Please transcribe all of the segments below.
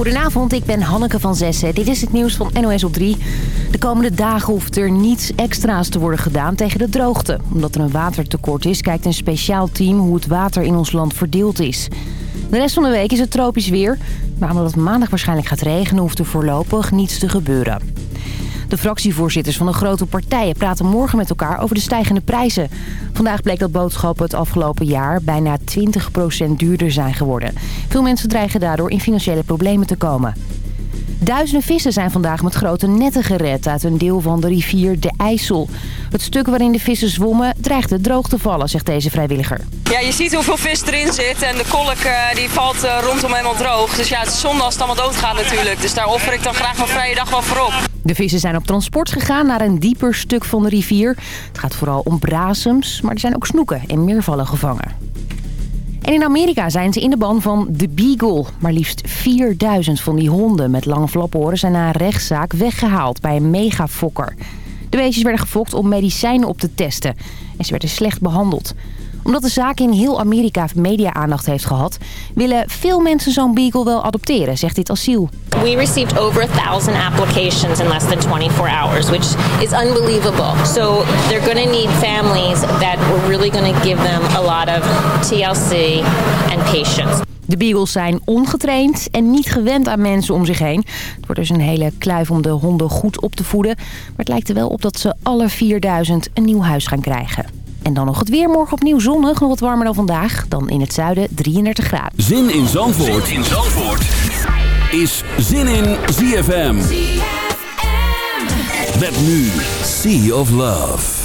Goedenavond, ik ben Hanneke van Zessen. Dit is het nieuws van NOS op 3. De komende dagen hoeft er niets extra's te worden gedaan tegen de droogte. Omdat er een watertekort is, kijkt een speciaal team hoe het water in ons land verdeeld is. De rest van de week is het tropisch weer. Maar omdat het maandag waarschijnlijk gaat regenen, hoeft er voorlopig niets te gebeuren. De fractievoorzitters van de grote partijen praten morgen met elkaar over de stijgende prijzen. Vandaag bleek dat boodschappen het afgelopen jaar bijna 20% duurder zijn geworden. Veel mensen dreigen daardoor in financiële problemen te komen. Duizenden vissen zijn vandaag met grote netten gered uit een deel van de rivier de IJssel. Het stuk waarin de vissen zwommen dreigde droog te vallen, zegt deze vrijwilliger. Ja, je ziet hoeveel vis erin zit en de kolk uh, die valt uh, rondom helemaal droog. Dus ja, het is zonde als het allemaal doodgaat natuurlijk. Dus daar offer ik dan graag mijn vrije dag wel voor op. De vissen zijn op transport gegaan naar een dieper stuk van de rivier. Het gaat vooral om brasems, maar er zijn ook snoeken en meervallen gevangen. En in Amerika zijn ze in de ban van de Beagle. Maar liefst 4000 van die honden met lange flaporen zijn na een rechtszaak weggehaald bij een megafokker. De beestjes werden gefokt om medicijnen op te testen. En ze werden slecht behandeld omdat de zaak in heel Amerika media-aandacht heeft gehad... willen veel mensen zo'n beagle wel adopteren, zegt dit asiel. We received over a thousand applications in less than 24 hours, which is unbelievable. So they're going to need families that we're really going to give them a lot of TLC and patience. De beagles zijn ongetraind en niet gewend aan mensen om zich heen. Het wordt dus een hele kluif om de honden goed op te voeden. Maar het lijkt er wel op dat ze alle 4000 een nieuw huis gaan krijgen. En dan nog het weer. Morgen opnieuw zonnig, nog wat warmer dan vandaag. Dan in het zuiden 33 graden. Zin in Zandvoort, zin in Zandvoort. is Zin in ZFM. ZFM. Met nu Sea of Love.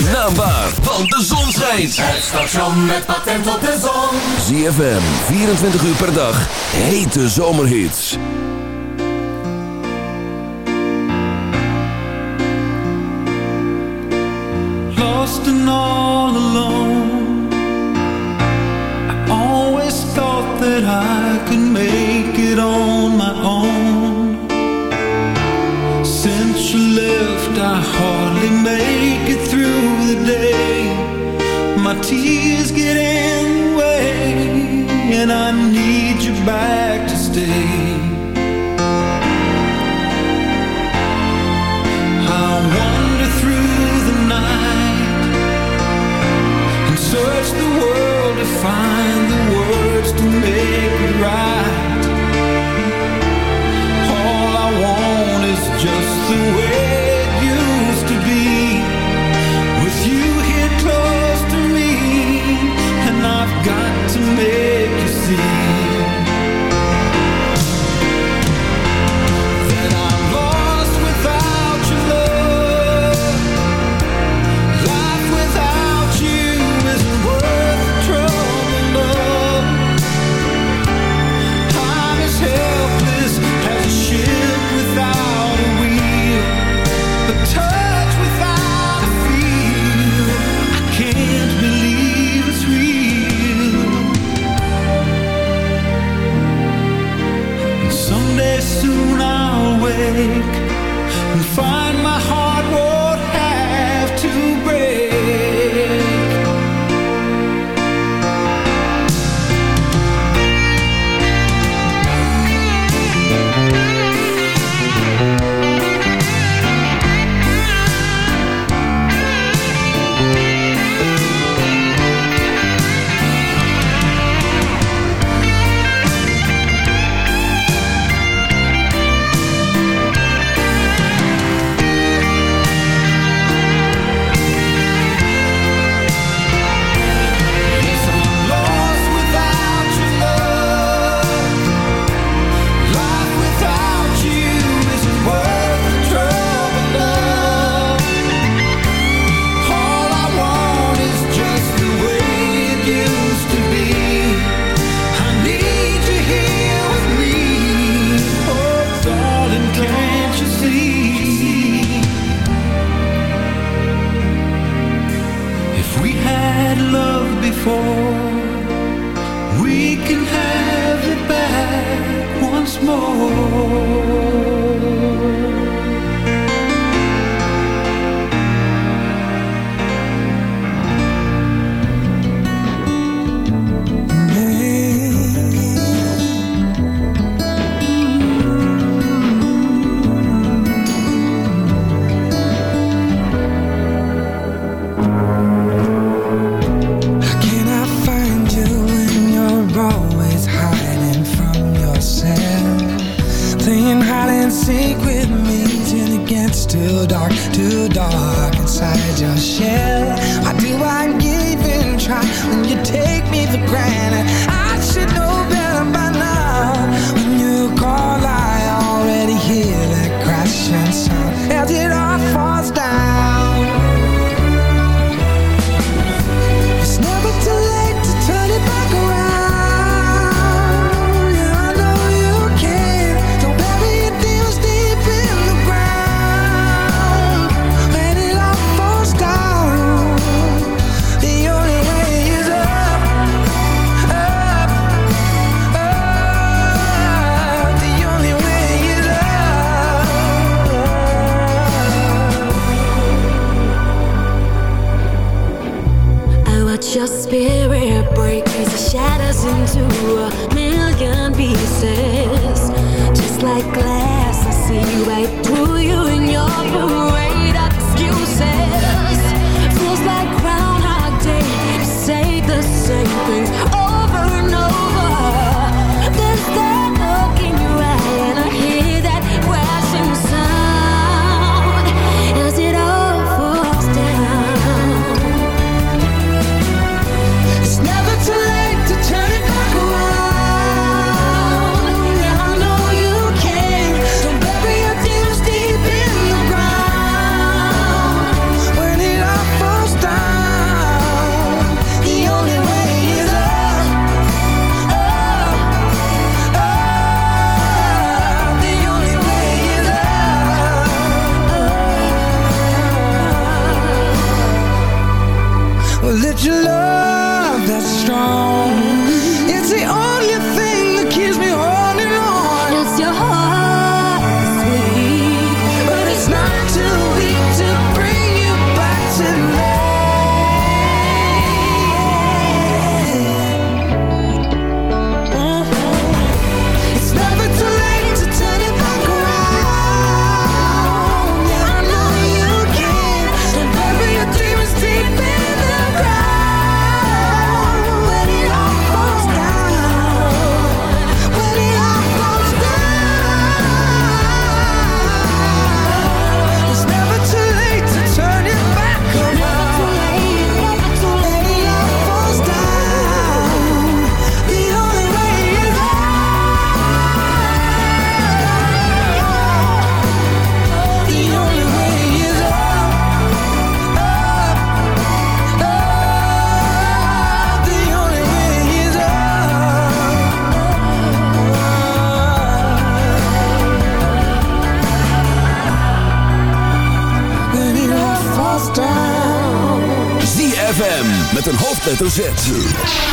Zijn naam waar, want de zon schijnt. Het station met patent op de zon. ZFM, 24 uur per dag, hete zomerhits. Lost and all alone. I always thought that I could make tears get in the way And I need you back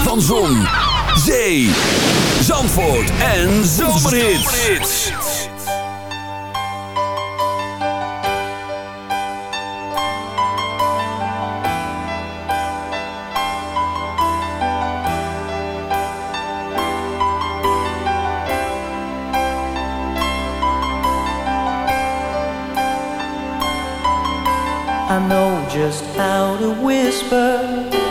Van Zon, Zee, Zandvoort en. I know just how to whisper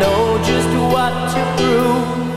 Know just what to prove.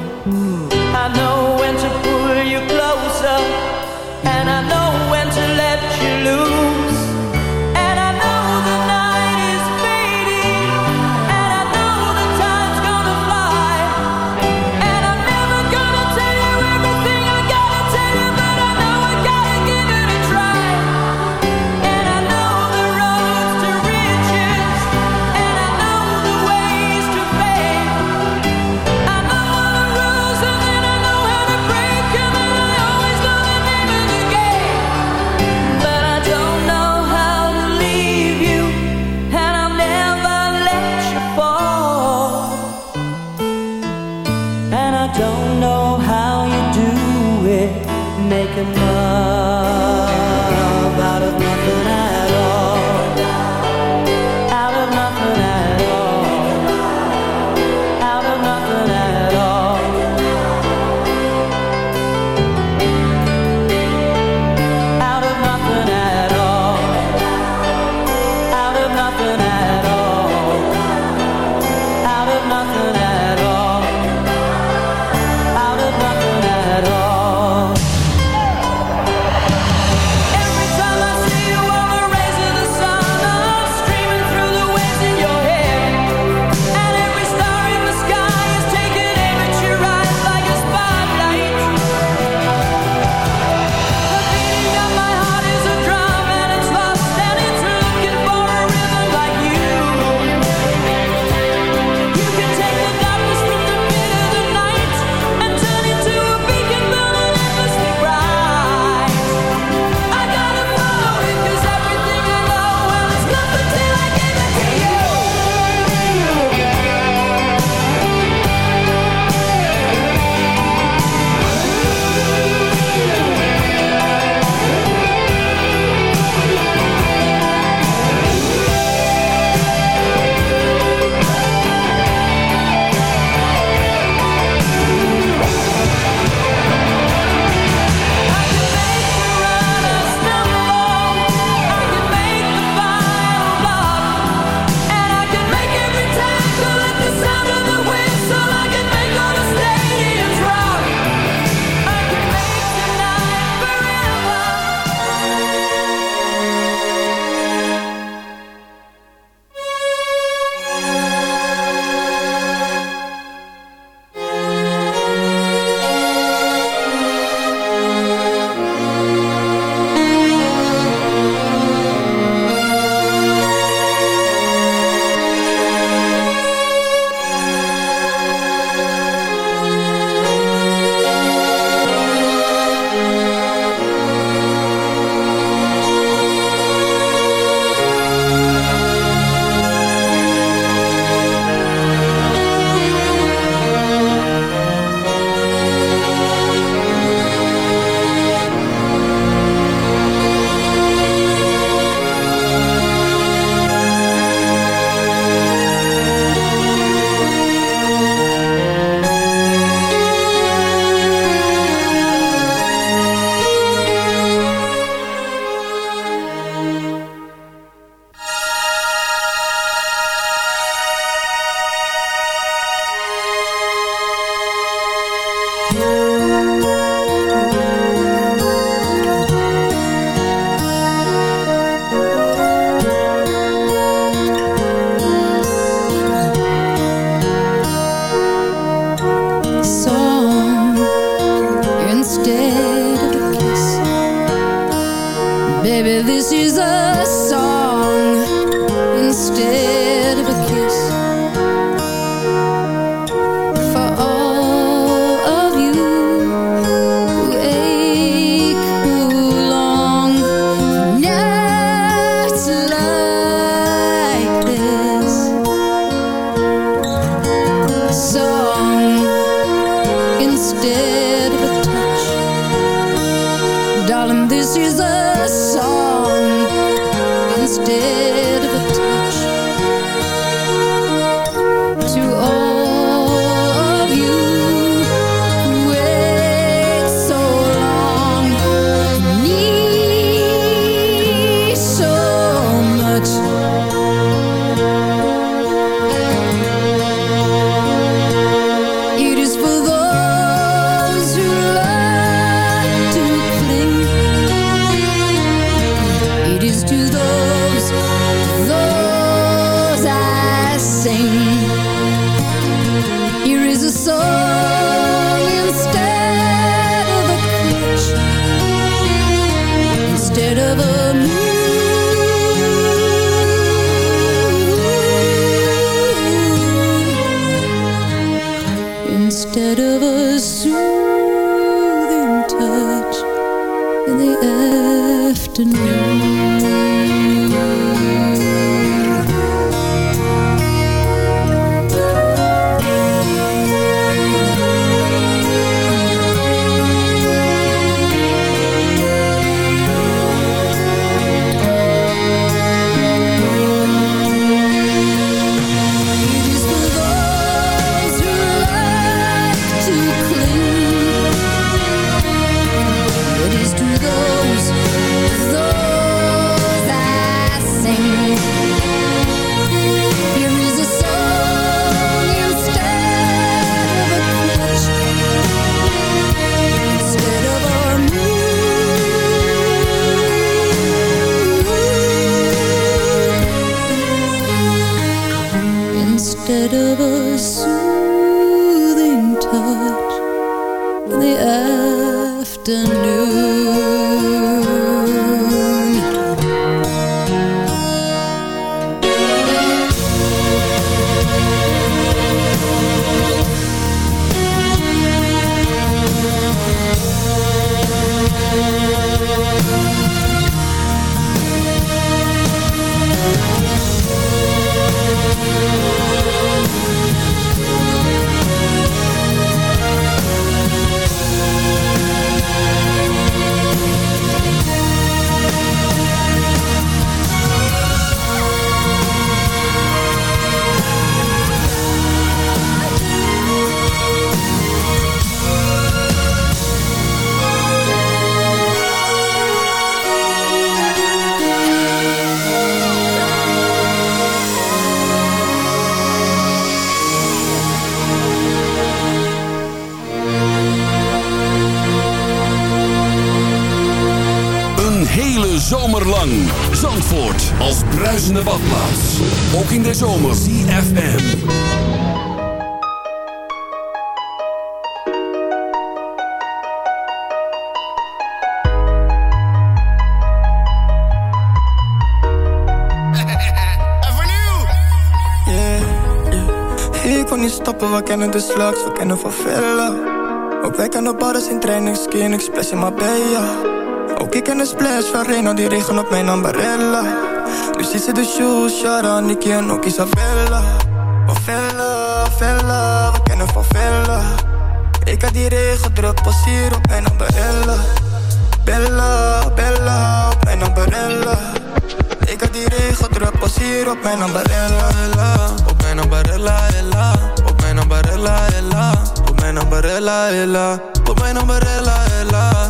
Thank Zandvoort als bruisende badplaats. Ook in de zomer. CFM. Ik kon niet stoppen, we kennen de slags, we kennen van Villa. Ook wij kennen bars in training, skin, ik splash in Marbella. Ik ken de splash van Reno, die regen op mijn ambarella. Dus is de shoes, Shara, Nicky en ook Isabella. Oh Vella, Vella, we kennen van Vella. Ik had die regen druk, pas hier op mijn ambarella. Bella, Bella, op mijn ambarella. Ik had die regen druk, pas hier op mijn ambarella. Op mijn ambarella, ella. Op mijn ambarella, ella. Op mijn ambarella, ella. Op mijn ambarella, ella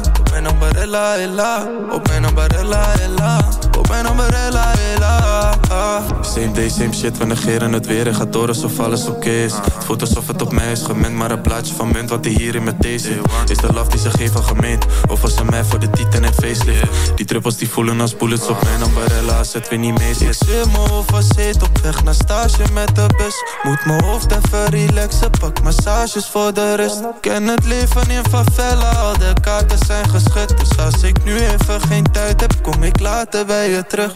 mijn ambarella, ella. Op mijn ambarella, Same day, same shit, we negeren het weer en gaat door alsof alles oké is. Het voelt alsof het op mij is gemend, maar een plaatje van munt wat hij hier in met deze Is de love die ze geven gemeend, of was ze mij voor de titan en facelift? Die druppels die voelen als bullets op mijn ambarella, als het weer niet mee zit. Ik zit mijn overzeet op weg naar stage met de bus. Moet mijn hoofd even relaxen, pak massages voor de rust. Ken het leven in favela, al de kaarten zijn geschud. Dus als ik nu even geen tijd heb, kom ik later bij je terug.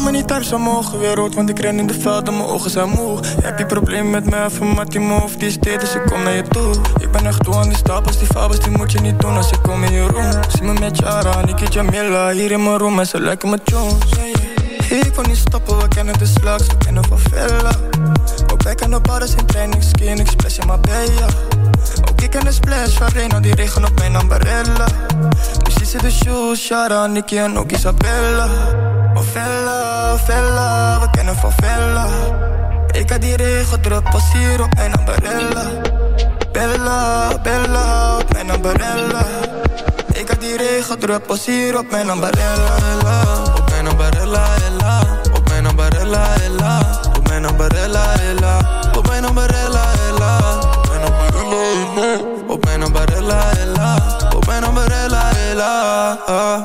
Hou me niet thuis mogen weer rood, want ik ren in de veld en mijn ogen zijn moe. Heb je probleem met mij, van maar die move, die is dit, dus ik kom naar je toe. Ik ben echt toe aan die stapels, die fabels, die moet je niet doen als ik kom in je room. Zie me met Jara, Niki Jamila, hier in mijn room en ze lijken me Jones. Ik wil niet stoppen, we kennen de slags, we kennen van Villa. Ook wij kennen bars in training, skin, ik splash in. Ook ik ken de splash van Reno, die regen op mijn ambarella. Dus die zit de shoes, Shara, Nicky en ook Isabella. Oh Vella, Vella, we kennen van Vella. Ik had die regen druk, pas hier op mijn ambarella. Bella, Bella, op mijn ambarella. Ik had die regen druk, pas hier op mijn ambarella. Op mijn ambarella, ella. Op mijn ambarella, ella. Op mijn ambarella, ella. Op mijn ambarella, ella. Op mijn ambarella, ella. Op mijn ambarella, ella.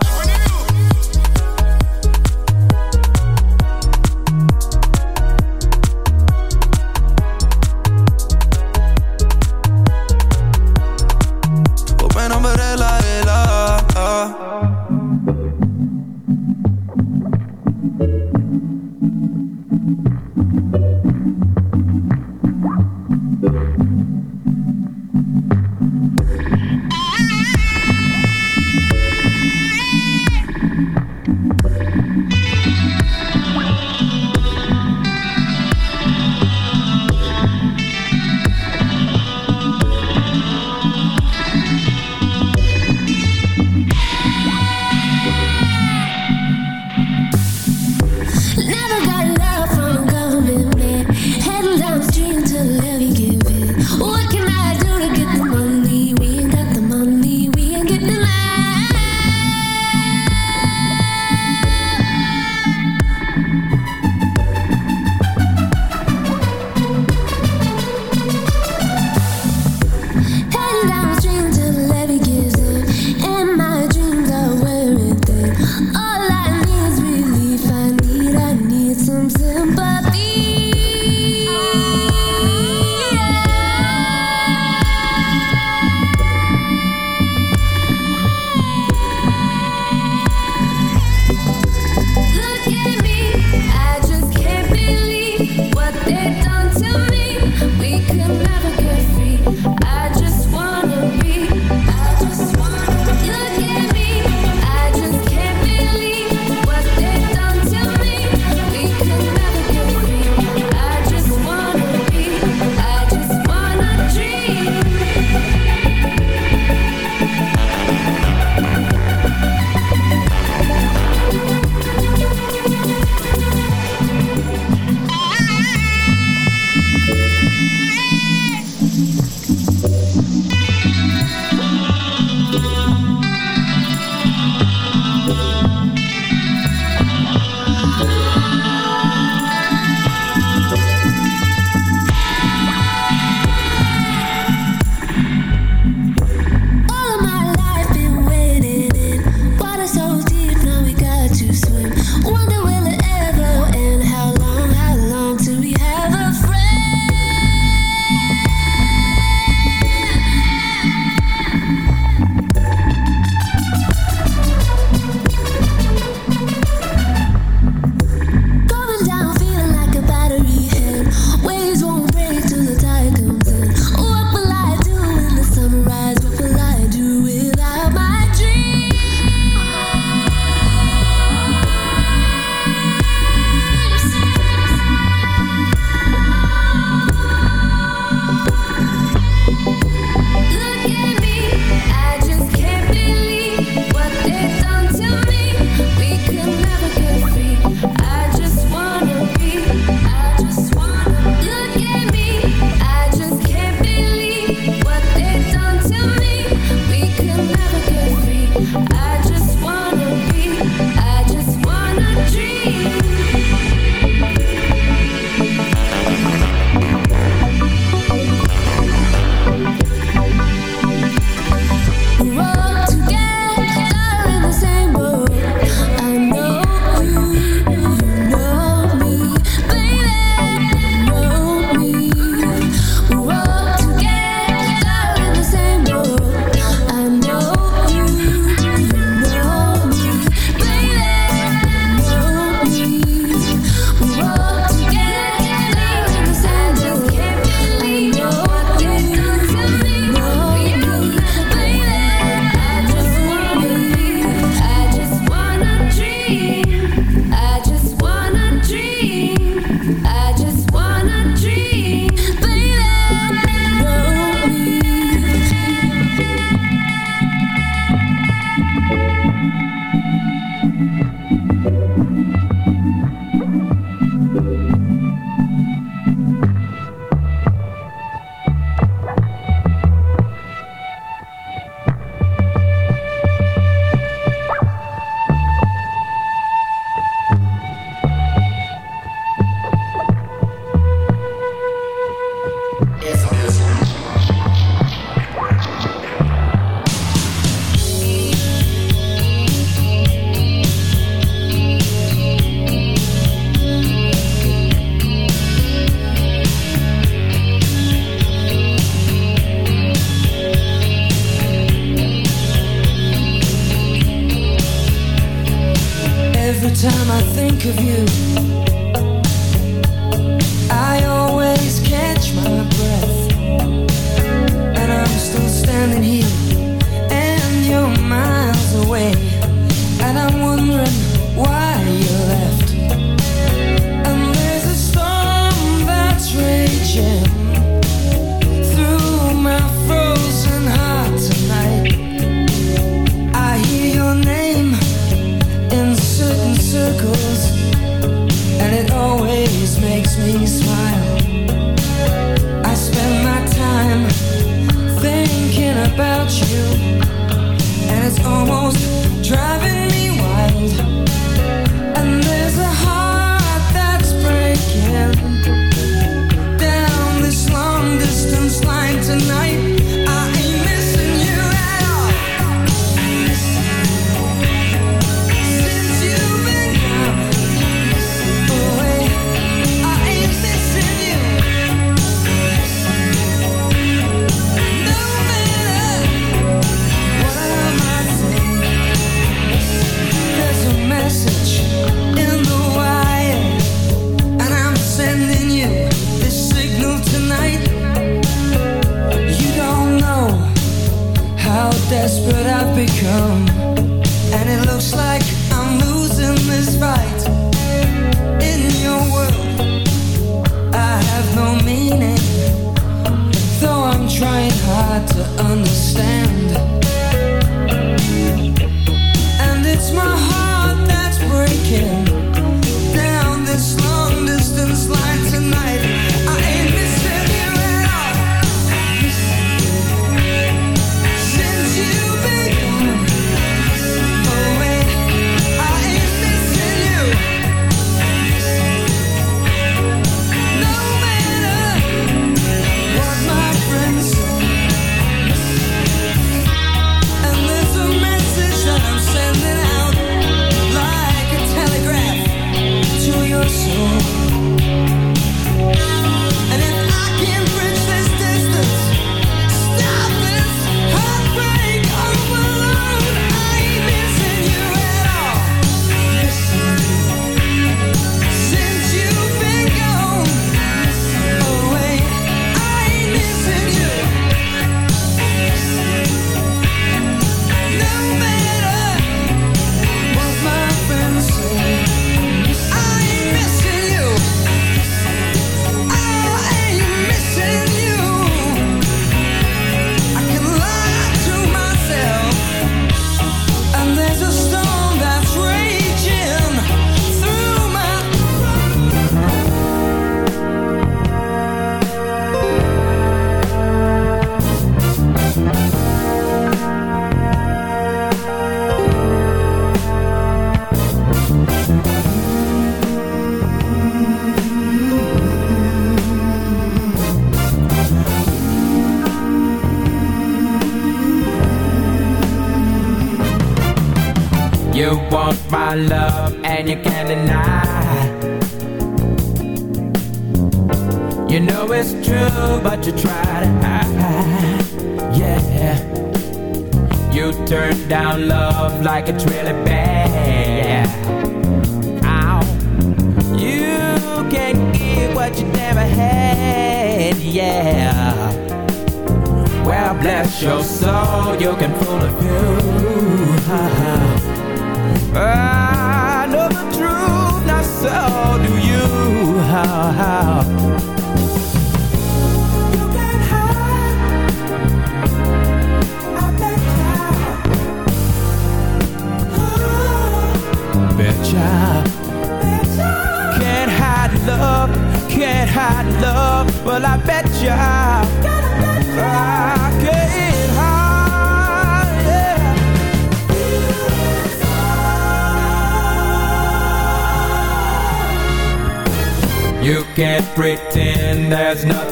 Oh, oh,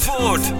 Zandvoort.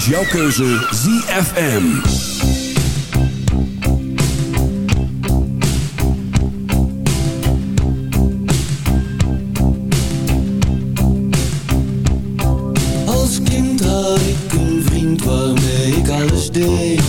is jouw keuze ZFM. Als kind had ik een vriend waarmee ik alles deed.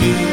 assim.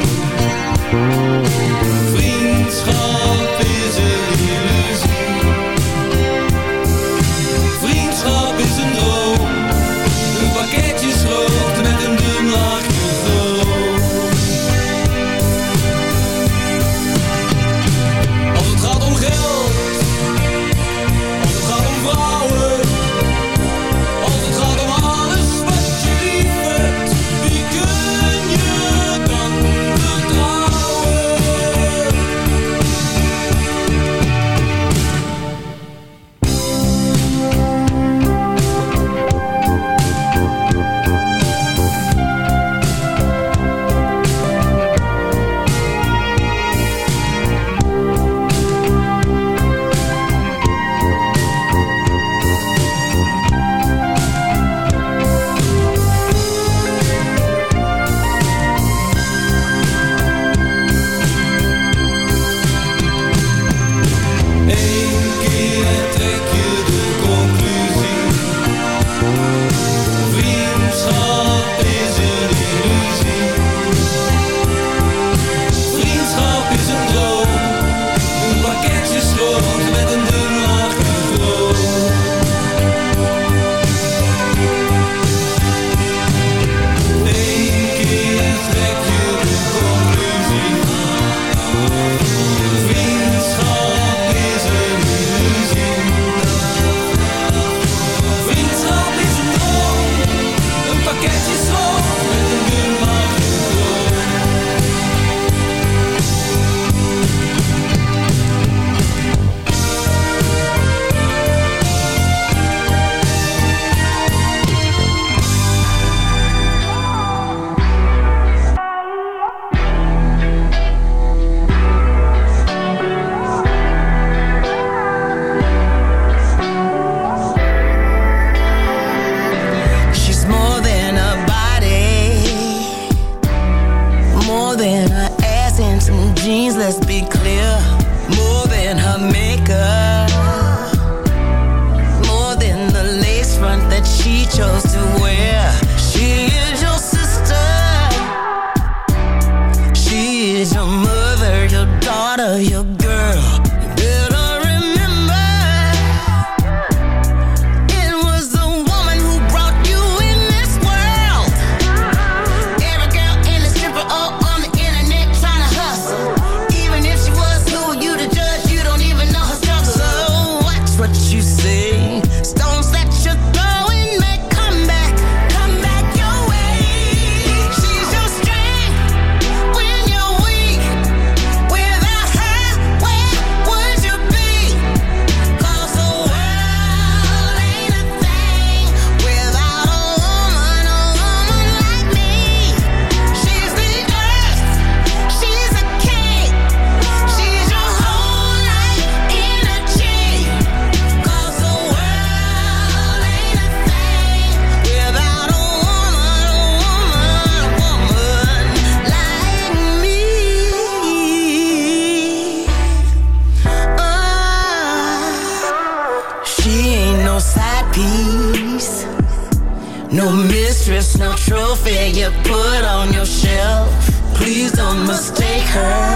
just take her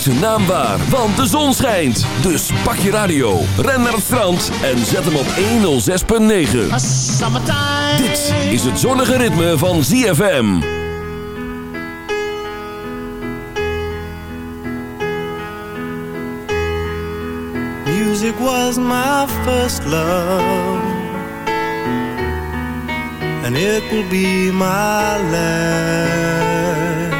Zijn naam waar, want de zon schijnt. Dus pak je radio, ren naar het strand en zet hem op 106.9. Dit is het zonnige ritme van ZFM. Music was my first love, and it will be my last.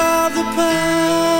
of the Tot